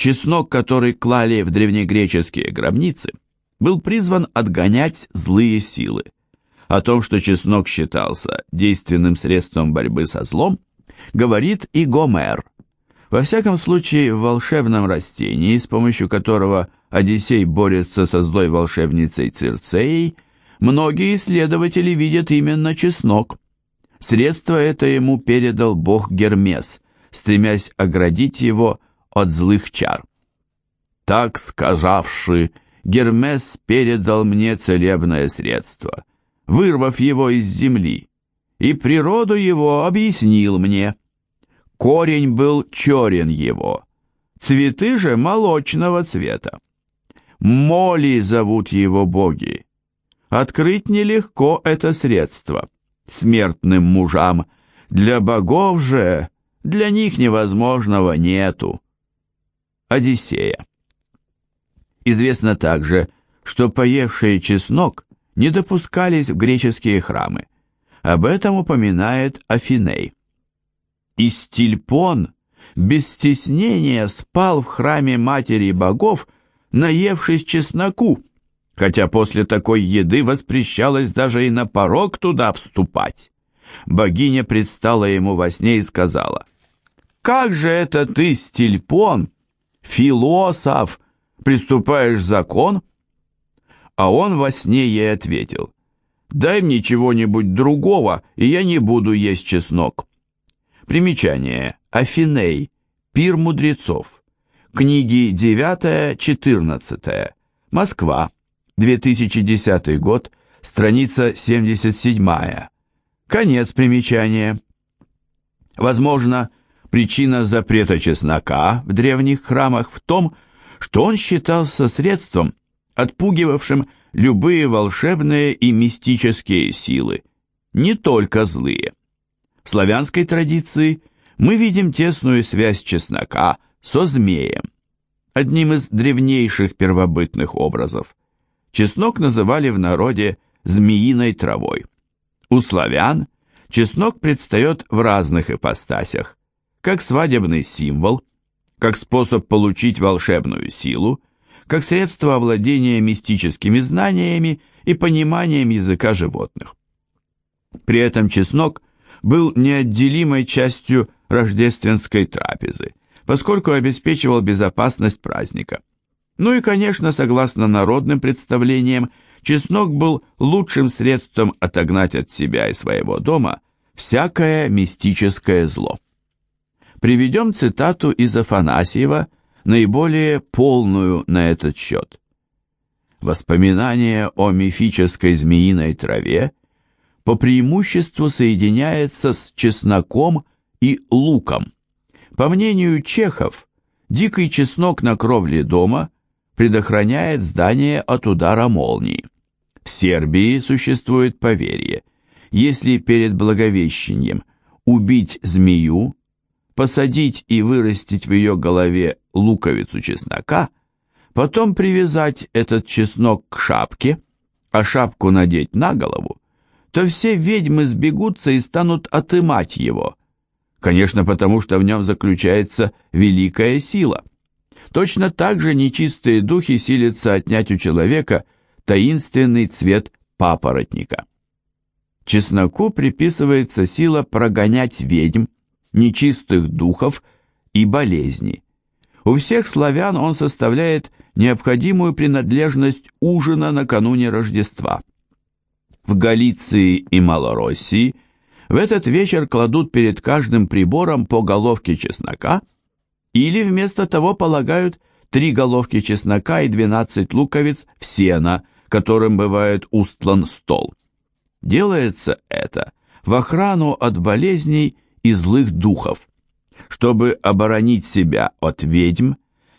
чеснок, который клали в древнегреческие гробницы, был призван отгонять злые силы. О том, что чеснок считался действенным средством борьбы со злом, говорит и Гомер. Во всяком случае, в волшебном растении, с помощью которого Одиссей борется со злой волшебницей Цирцеей, многие исследователи видят именно чеснок. Средство это ему передал бог Гермес, стремясь оградить его от злых чар. Так сказавши, Гермес передал мне целебное средство, вырвав его из земли, и природу его объяснил мне. Корень был черен его, цветы же молочного цвета. Моли зовут его боги. Открыть нелегко это средство смертным мужам, для богов же для них невозможного нету. Одиссея. Известно также, что поевшие чеснок не допускались в греческие храмы. Об этом упоминает Афиней. Истильпон без стеснения спал в храме матери богов, наевшись чесноку, хотя после такой еды воспрещалось даже и на порог туда вступать. Богиня предстала ему во сне и сказала, «Как же это ты, Стильпон, философ, приступаешь закон?» А он во сне ей ответил, «Дай мне чего-нибудь другого, и я не буду есть чеснок». Примечание. Афиней. Пир мудрецов. Книги 9-14. Москва. 2010 год. Страница 77. Конец примечания. Возможно, причина запрета чеснока в древних храмах в том, что он считался средством, отпугивавшим любые волшебные и мистические силы, не только злые. В славянской традиции мы видим тесную связь чеснока со змеем, одним из древнейших первобытных образов. Чеснок называли в народе змеиной травой. У славян чеснок предстает в разных ипостасях, как свадебный символ, как способ получить волшебную силу, как средство овладения мистическими знаниями и пониманием языка животных. При этом чеснок был неотделимой частью рождественской трапезы, поскольку обеспечивал безопасность праздника. Ну и, конечно, согласно народным представлениям, чеснок был лучшим средством отогнать от себя и своего дома всякое мистическое зло. Приведем цитату из Афанасьева, наиболее полную на этот счет. Воспоминание о мифической змеиной траве по преимуществу соединяется с чесноком и луком. По мнению чехов, дикий чеснок на кровле дома предохраняет здание от удара молнии. В Сербии существует поверье, если перед Благовещением убить змею, посадить и вырастить в ее голове луковицу чеснока, потом привязать этот чеснок к шапке, а шапку надеть на голову, то все ведьмы сбегутся и станут отымать его. Конечно, потому что в нем заключается великая сила. Точно так же нечистые духи силятся отнять у человека таинственный цвет папоротника. Чесноку приписывается сила прогонять ведьм, нечистых духов и болезни. У всех славян он составляет необходимую принадлежность ужина накануне Рождества. В Галиции и Малороссии в этот вечер кладут перед каждым прибором по головке чеснока или вместо того полагают три головки чеснока и 12 луковиц в сено, которым бывает устлан стол. Делается это в охрану от болезней и злых духов. Чтобы оборонить себя от ведьм,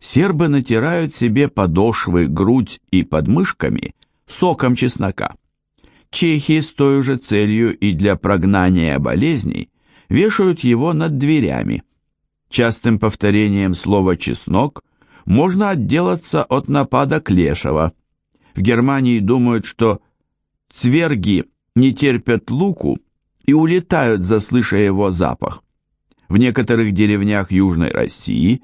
сербы натирают себе подошвы, грудь и подмышками соком чеснока. Чехи с той же целью и для прогнания болезней вешают его над дверями. Частым повторением слова «чеснок» можно отделаться от напада Клешева. В Германии думают, что цверги не терпят луку и улетают, заслыша его запах. В некоторых деревнях Южной России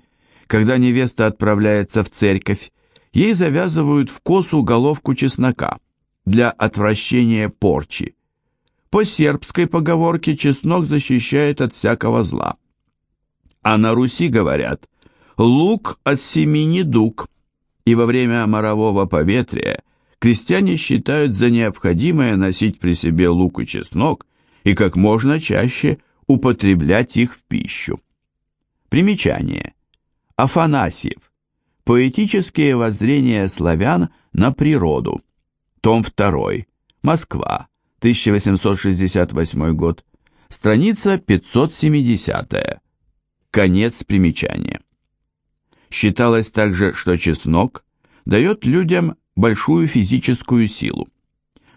Когда невеста отправляется в церковь, ей завязывают в косу головку чеснока для отвращения порчи. По сербской поговорке чеснок защищает от всякого зла. А на Руси говорят «лук от семени дуг», и во время морового поветрия крестьяне считают за необходимое носить при себе лук и чеснок и как можно чаще употреблять их в пищу. Примечание. Афанасьев. Поэтические воззрения славян на природу. Том 2. Москва. 1868 год. Страница 570. Конец примечания. Считалось также, что чеснок дает людям большую физическую силу.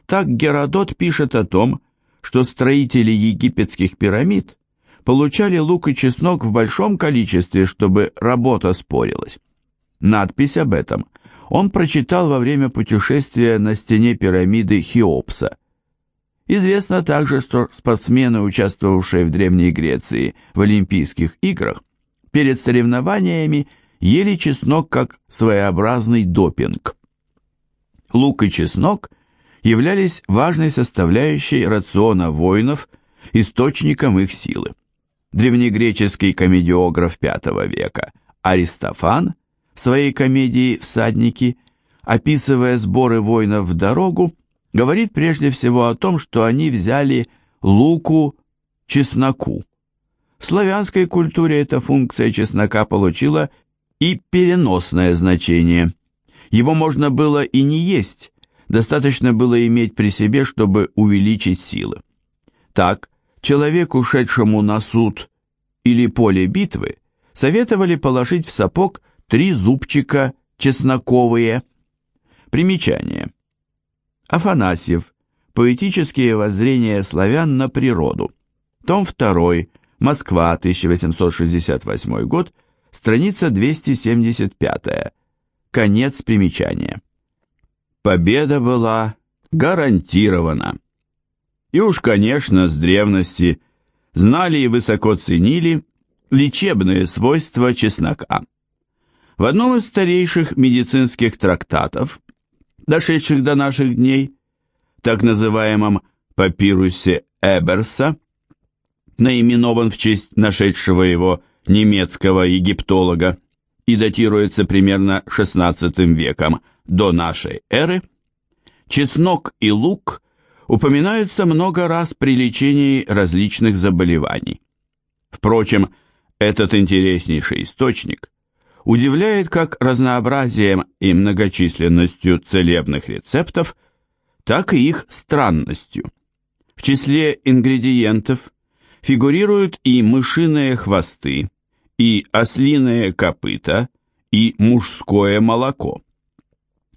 Так Геродот пишет о том, что строители египетских пирамид получали лук и чеснок в большом количестве, чтобы работа спорилась. Надпись об этом он прочитал во время путешествия на стене пирамиды Хеопса. Известно также, что спортсмены, участвовавшие в Древней Греции в Олимпийских играх, перед соревнованиями ели чеснок как своеобразный допинг. Лук и чеснок являлись важной составляющей рациона воинов, источником их силы. Древнегреческий комедиограф V века Аристофан в своей комедии «Всадники», описывая сборы воинов в дорогу, говорит прежде всего о том, что они взяли луку, чесноку. В славянской культуре эта функция чеснока получила и переносное значение. Его можно было и не есть, достаточно было иметь при себе, чтобы увеличить силы. Так, человеку, шедшему на суд или поле битвы, советовали положить в сапог три зубчика чесноковые. Примечание. Афанасьев. Поэтические воззрения славян на природу. Том 2. Москва, 1868 год, страница 275. Конец примечания. Победа была гарантирована. И уж, конечно, с древности знали и высоко ценили лечебные свойства чеснока. В одном из старейших медицинских трактатов, дошедших до наших дней, так называемом папирусе Эберса, наименован в честь нашедшего его немецкого египтолога и датируется примерно XVI веком до нашей эры, чеснок и лук упоминаются много раз при лечении различных заболеваний. Впрочем, этот интереснейший источник удивляет как разнообразием и многочисленностью целебных рецептов, так и их странностью. В числе ингредиентов фигурируют и мышиные хвосты, и ослиные копыта, и мужское молоко.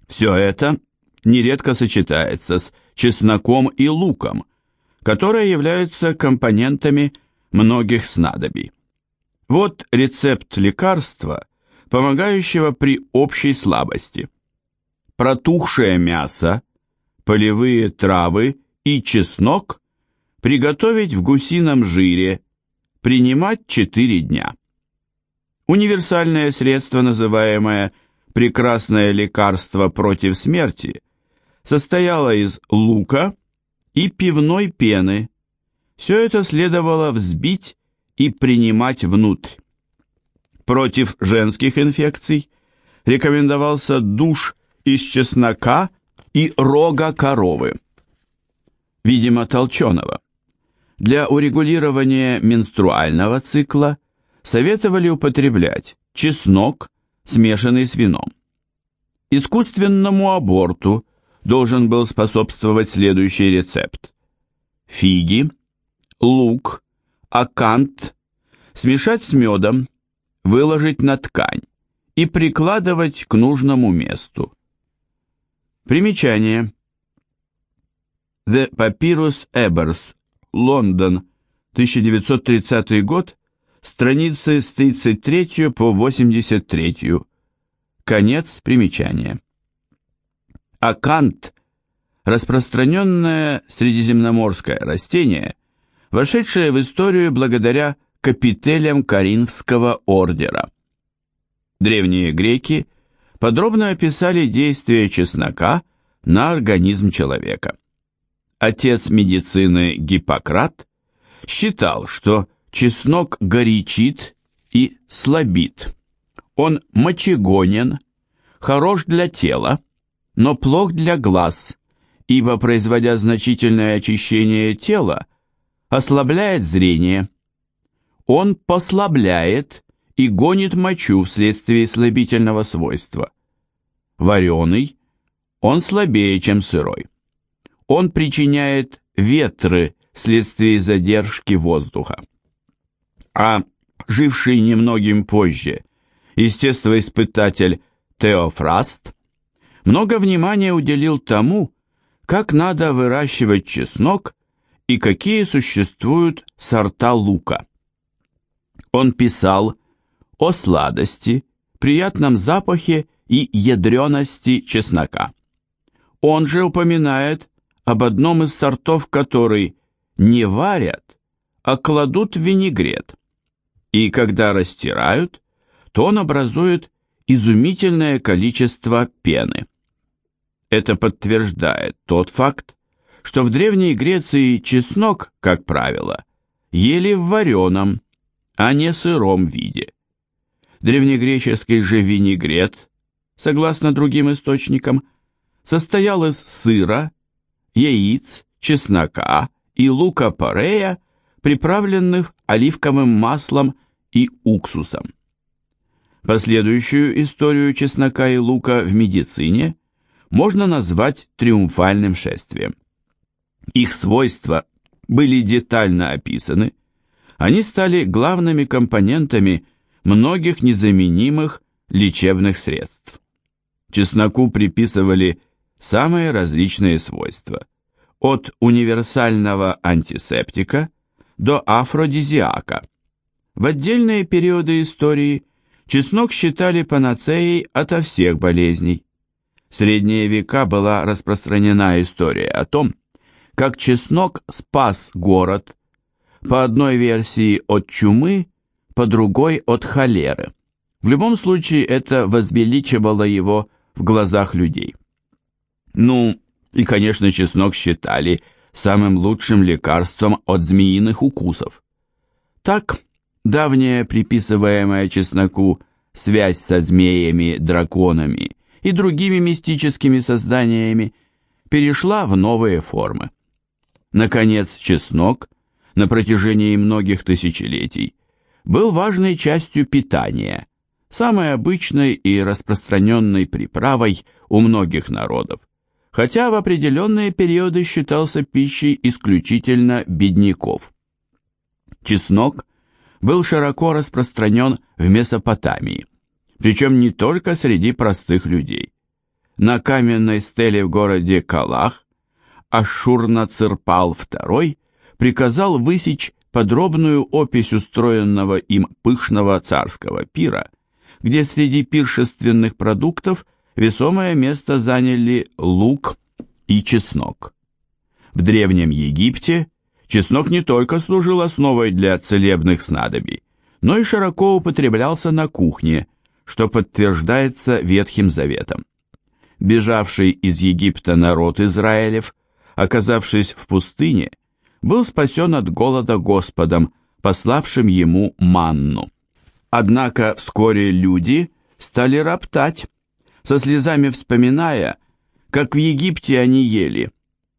Все это нередко сочетается с чесноком и луком, которые являются компонентами многих снадобий. Вот рецепт лекарства, помогающего при общей слабости. Протухшее мясо, полевые травы и чеснок Приготовить в гусином жире. Принимать 4 дня. Универсальное средство, называемое «прекрасное лекарство против смерти», состояло из лука и пивной пены. Все это следовало взбить и принимать внутрь. Против женских инфекций рекомендовался душ из чеснока и рога коровы, видимо, толченого. Для урегулирования менструального цикла советовали употреблять чеснок, смешанный с вином. Искусственному аборту должен был способствовать следующий рецепт. Фиги, лук, акант смешать с медом, выложить на ткань и прикладывать к нужному месту. Примечание. The Papyrus Ebers Лондон, 1930 год, страницы с 33 по 83. Конец примечания. Акант – распространенное средиземноморское растение, вошедшее в историю благодаря капителям Каринфского ордера. Древние греки подробно описали действие чеснока на организм человека. Отец медицины Гиппократ считал, что чеснок горячит и слабит. Он мочегонен, хорош для тела, но плох для глаз, ибо, производя значительное очищение тела, ослабляет зрение. Он послабляет и гонит мочу вследствие слабительного свойства. Вареный, он слабее, чем сырой. Он причиняет ветры вследствие задержки воздуха. А живший немногим позже естествоиспытатель Теофраст много внимания уделил тому, как надо выращивать чеснок и какие существуют сорта лука. Он писал о сладости, приятном запахе и ядрености чеснока. Он же упоминает об одном из сортов, который не варят, а кладут в винегрет. И когда растирают, то он образует изумительное количество пены. Это подтверждает тот факт, что в Древней Греции чеснок, как правило, ели в вареном, а не сыром виде. Древнегреческий же винегрет, согласно другим источникам, состоял из сыра, яиц, чеснока и лука-порея, приправленных оливковым маслом и уксусом. Последующую историю чеснока и лука в медицине можно назвать триумфальным шествием. Их свойства были детально описаны, они стали главными компонентами многих незаменимых лечебных средств. Чесноку приписывали самые различные свойства, от универсального антисептика до афродизиака. В отдельные периоды истории чеснок считали панацеей ото всех болезней. В средние века была распространена история о том, как чеснок спас город, по одной версии от чумы, по другой от холеры. В любом случае это возвеличивало его в глазах людей. Ну, и, конечно, чеснок считали самым лучшим лекарством от змеиных укусов. Так, давняя приписываемая чесноку связь со змеями, драконами и другими мистическими созданиями перешла в новые формы. Наконец, чеснок на протяжении многих тысячелетий был важной частью питания, самой обычной и распространенной приправой у многих народов, хотя в определенные периоды считался пищей исключительно бедняков. Чеснок был широко распространен в Месопотамии, причем не только среди простых людей. На каменной стеле в городе Калах Ашурнацирпал II приказал высечь подробную опись устроенного им пышного царского пира, где среди пиршественных продуктов весомое место заняли лук и чеснок. В Древнем Египте чеснок не только служил основой для целебных снадобий, но и широко употреблялся на кухне, что подтверждается Ветхим Заветом. Бежавший из Египта народ Израилев, оказавшись в пустыне, был спасен от голода Господом, пославшим ему манну. Однако вскоре люди стали роптать, со слезами вспоминая, как в Египте они ели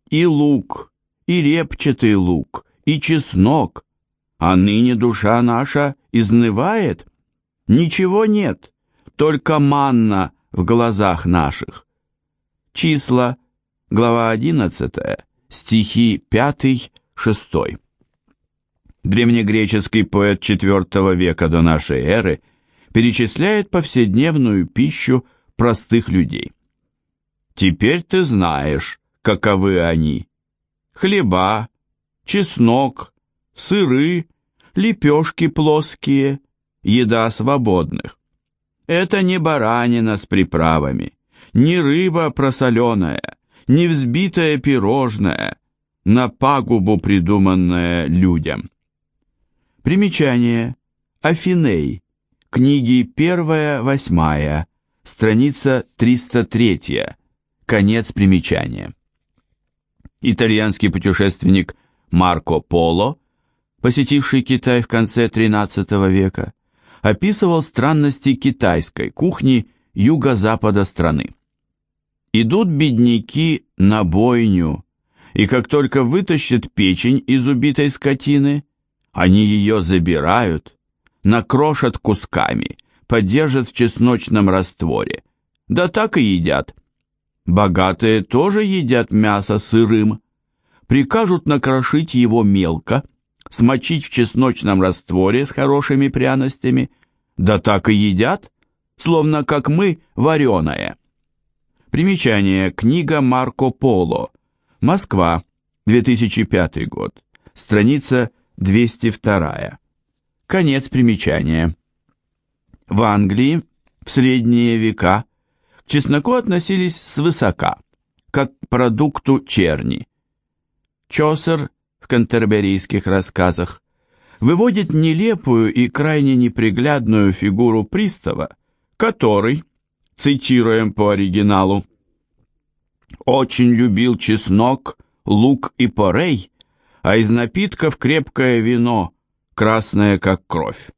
и лук, и репчатый лук, и чеснок, а ныне душа наша изнывает, ничего нет, только манна в глазах наших. Числа, глава 11, стихи 5 VI. Древнегреческий поэт IV века до нашей эры перечисляет повседневную пищу простых людей. Теперь ты знаешь, каковы они. Хлеба, чеснок, сыры, лепешки плоские, еда свободных. Это не баранина с приправами, не рыба просоленая, не взбитое пирожное, на пагубу придуманное людям. Примечание. Афиней. книги 1-8, страница 303, конец примечания. Итальянский путешественник Марко Поло, посетивший Китай в конце XIII века, описывал странности китайской кухни юго-запада страны. Идут бедняки на бойню, и как только вытащат печень из убитой скотины, они ее забирают, накрошат кусками, подержат в чесночном растворе, да так и едят. Богатые тоже едят мясо сырым, прикажут накрошить его мелко, смочить в чесночном растворе с хорошими пряностями, да так и едят, словно как мы, вареное. Примечание. Книга Марко Поло. Москва. 2005 год. Страница 202. Конец примечания. В Англии в средние века к чесноку относились свысока, как к продукту черни. Чосер в кантерберийских рассказах выводит нелепую и крайне неприглядную фигуру пристава, который, цитируем по оригиналу, «очень любил чеснок, лук и порей, а из напитков крепкое вино, красное как кровь».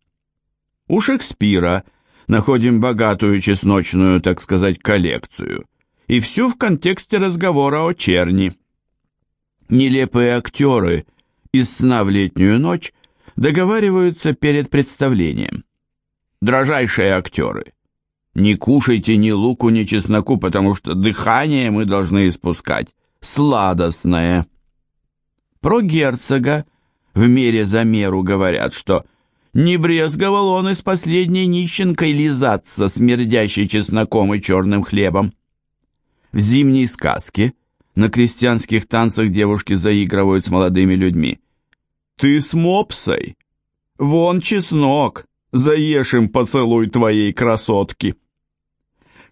У Шекспира находим богатую чесночную, так сказать, коллекцию, и всю в контексте разговора о черни. Нелепые актеры из «Сна в летнюю ночь» договариваются перед представлением. Дрожайшие актеры, не кушайте ни луку, ни чесноку, потому что дыхание мы должны испускать сладостное. Про герцога в мере за меру говорят, что не брезговал он из последней нищенкой лизаться, смердящей чесноком и черным хлебом. В зимней сказке на крестьянских танцах девушки заигрывают с молодыми людьми. «Ты с мопсой? Вон чеснок, заешь им поцелуй твоей красотки!»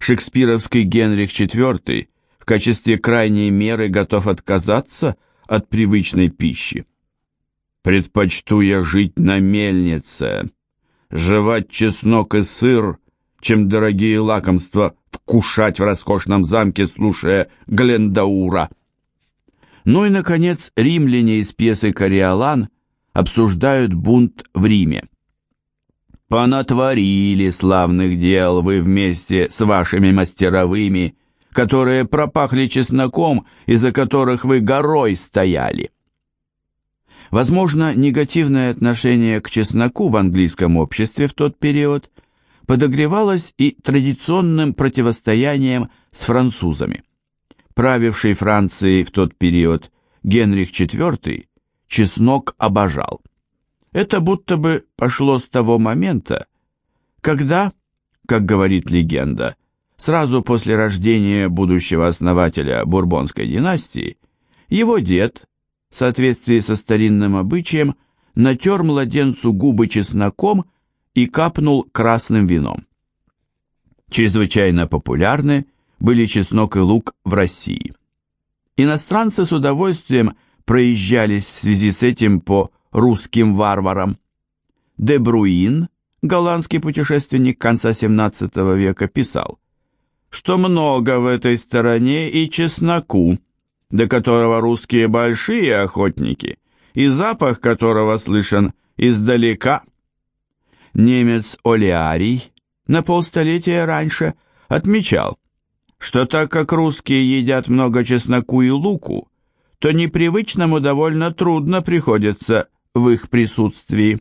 шекспировский Генрих IV в качестве крайней меры готов отказаться от привычной пищи. «Предпочту я жить на мельнице, жевать чеснок и сыр, чем дорогие лакомства вкушать в роскошном замке, слушая Глендаура». Ну и, наконец, римляне из пьесы «Кориолан» обсуждают бунт в Риме. Понатворили славных дел вы вместе с вашими мастеровыми, которые пропахли чесноком, из-за которых вы горой стояли. Возможно, негативное отношение к чесноку в английском обществе в тот период подогревалось и традиционным противостоянием с французами. Правивший Францией в тот период Генрих IV чеснок обожал. Это будто бы пошло с того момента, когда, как говорит легенда, сразу после рождения будущего основателя Бурбонской династии, его дед, в соответствии со старинным обычаем, натер младенцу губы чесноком и капнул красным вином. Чрезвычайно популярны были чеснок и лук в России. Иностранцы с удовольствием проезжались в связи с этим по русским варварам. Де Бруин, голландский путешественник конца XVII века, писал, что много в этой стороне и чесноку, до которого русские большие охотники, и запах которого слышен издалека. Немец Олиарий на полстолетия раньше отмечал, что так как русские едят много чесноку и луку, то непривычному довольно трудно приходится в их присутствии.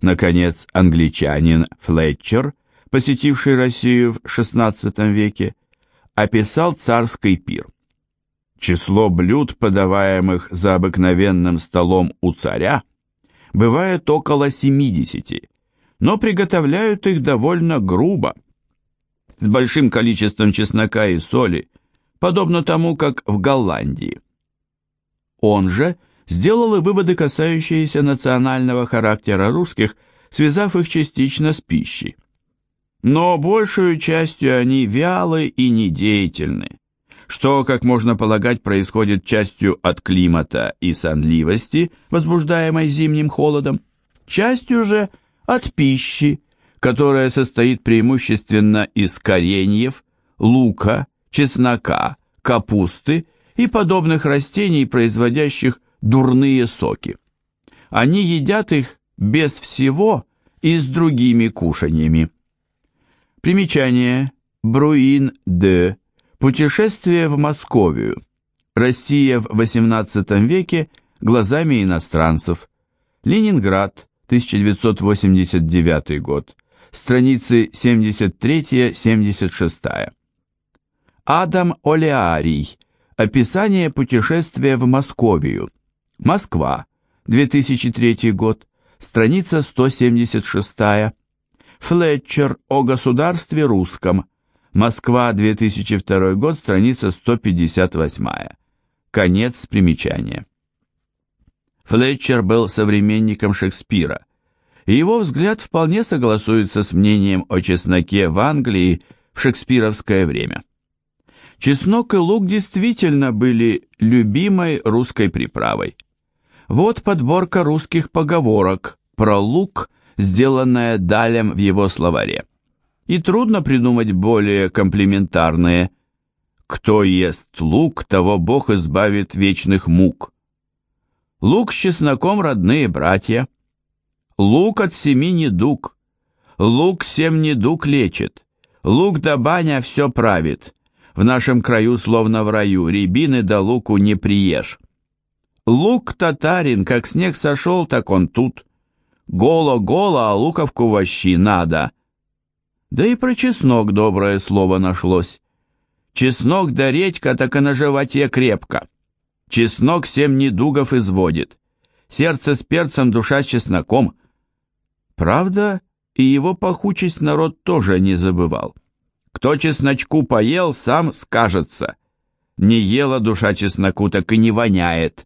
Наконец, англичанин Флетчер, посетивший Россию в XVI веке, описал царский пир. Число блюд, подаваемых за обыкновенным столом у царя, бывает около 70, но приготовляют их довольно грубо, с большим количеством чеснока и соли, подобно тому, как в Голландии. Он же – сделала выводы, касающиеся национального характера русских, связав их частично с пищей. Но большую частью они вялы и недеятельны, что, как можно полагать, происходит частью от климата и сонливости, возбуждаемой зимним холодом, частью же от пищи, которое состоит преимущественно из кореньев, лука, чеснока, капусты и подобных растений, производящих дурные соки. Они едят их без всего и с другими кушаньями. Примечание. Бруин Д. Путешествие в Московию. Россия в XVIII веке глазами иностранцев. Ленинград, 1989 год. Страницы 73-76. Адам Олеарий. Описание путешествия в Московию. Москва, 2003 год. Страница 176. Флетчер о государстве русском. Москва, 2002 год, страница 158. Конец примечания. Флетчер был современником Шекспира, и его взгляд вполне согласуется с мнением о чесноке в Англии в шекспировское время. Чеснок и лук действительно были любимой русской приправой. Вот подборка русских поговорок про лук, сделанная Далем в его словаре и трудно придумать более комплиментарные «Кто ест лук, того Бог избавит вечных мук». Лук с чесноком родные братья. Лук от семи недуг. Лук семь недуг лечит. Лук да баня все правит. В нашем краю, словно в раю, рябины да луку не приешь. Лук татарин, как снег сошел, так он тут. Голо-голо, а луковку вощи надо — да и про чеснок доброе слово нашлось. Чеснок да редька так и на животе крепко. Чеснок семь недугов изводит. Сердце с перцем, душа с чесноком. Правда, и его пахучесть народ тоже не забывал. Кто чесночку поел, сам скажется. Не ела душа чесноку, так и не воняет.